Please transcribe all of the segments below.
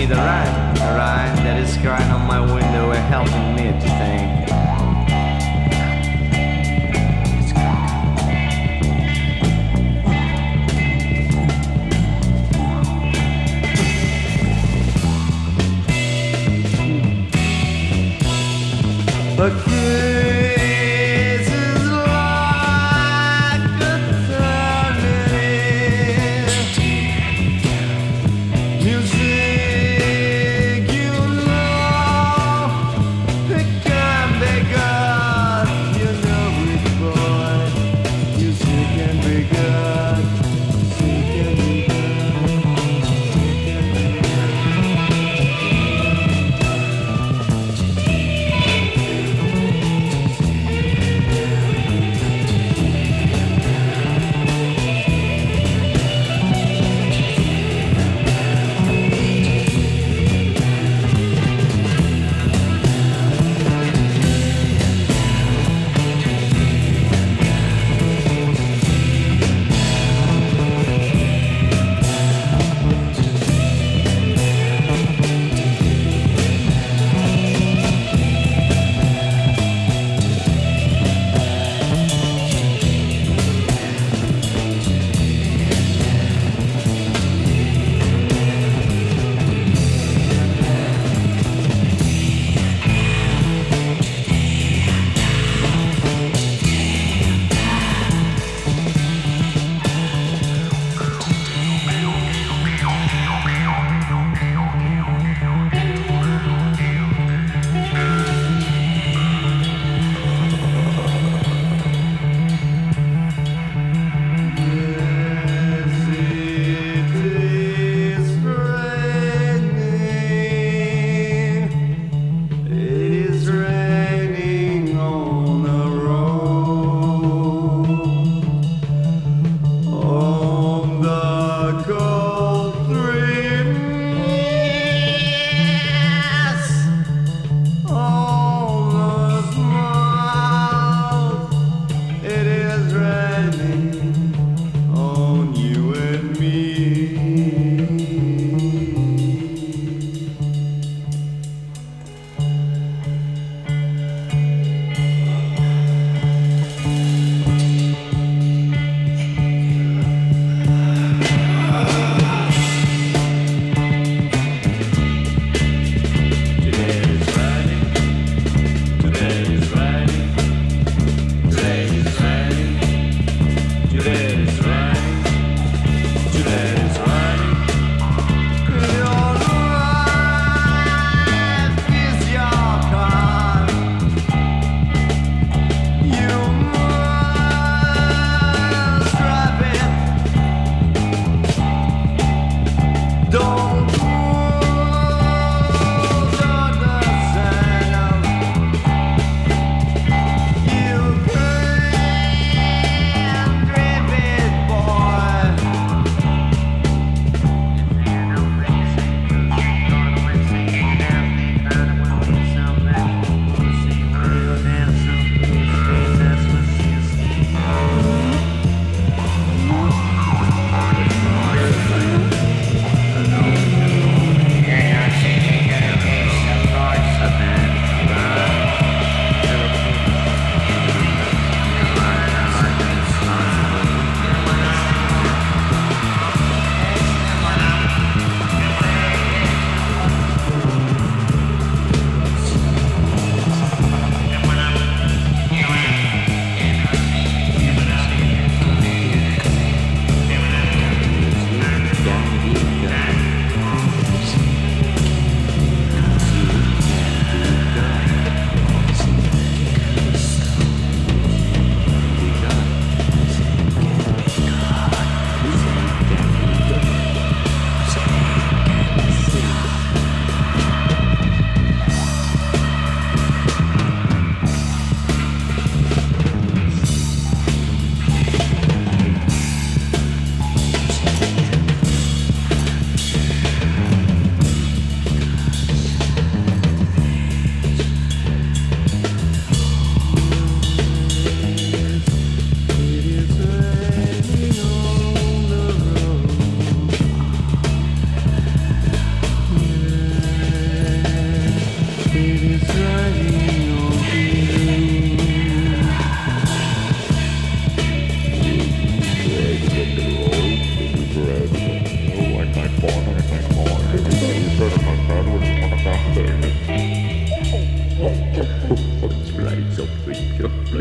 me the rhyme, the rhyme that is crying on my window and helping me to think. But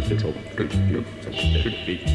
Should be